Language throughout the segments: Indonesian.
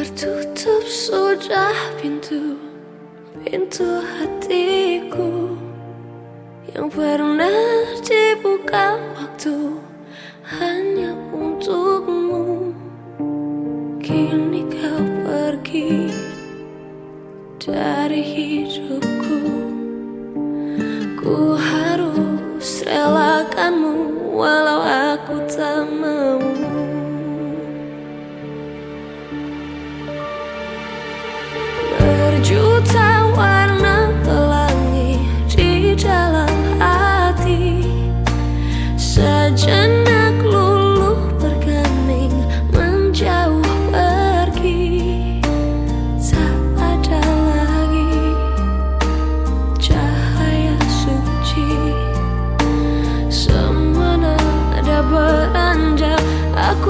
Tertutup sudah pintu Pintu hatiku Yang pernah dibuka waktu Hanya untukmu. Kini kau pergi Dari hidupku. Ku harus relakanmu Walau aku tak mau.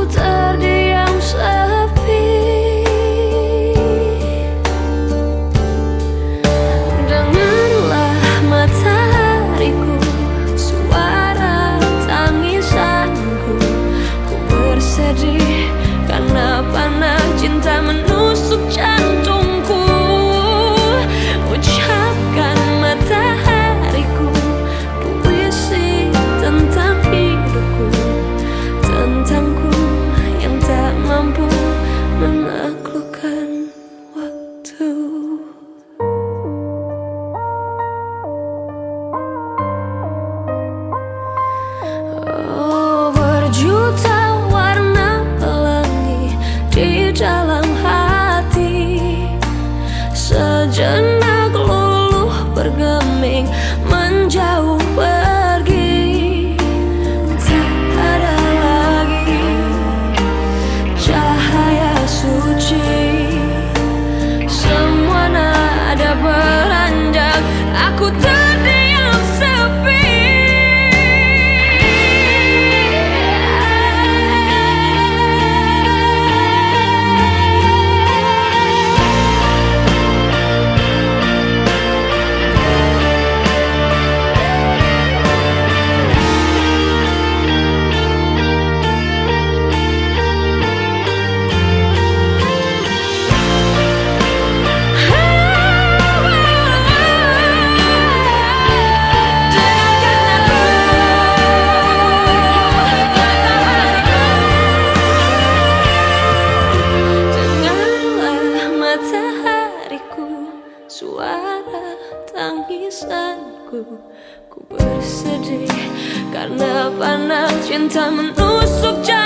不在 should aku Ku bersedih karena panas cinta menusuk jauh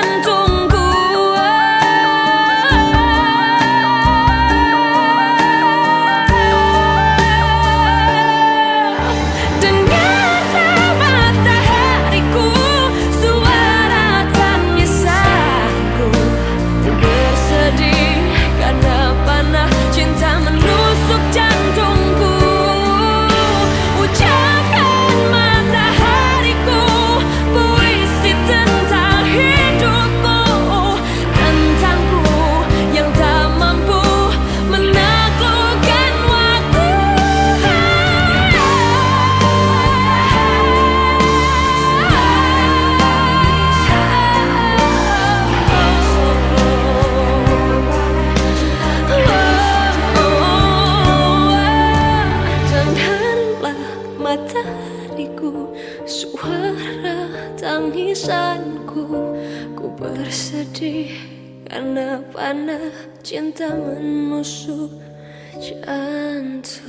suara tangisanku Ku bersedih karena panah cinta menusuk jantungku.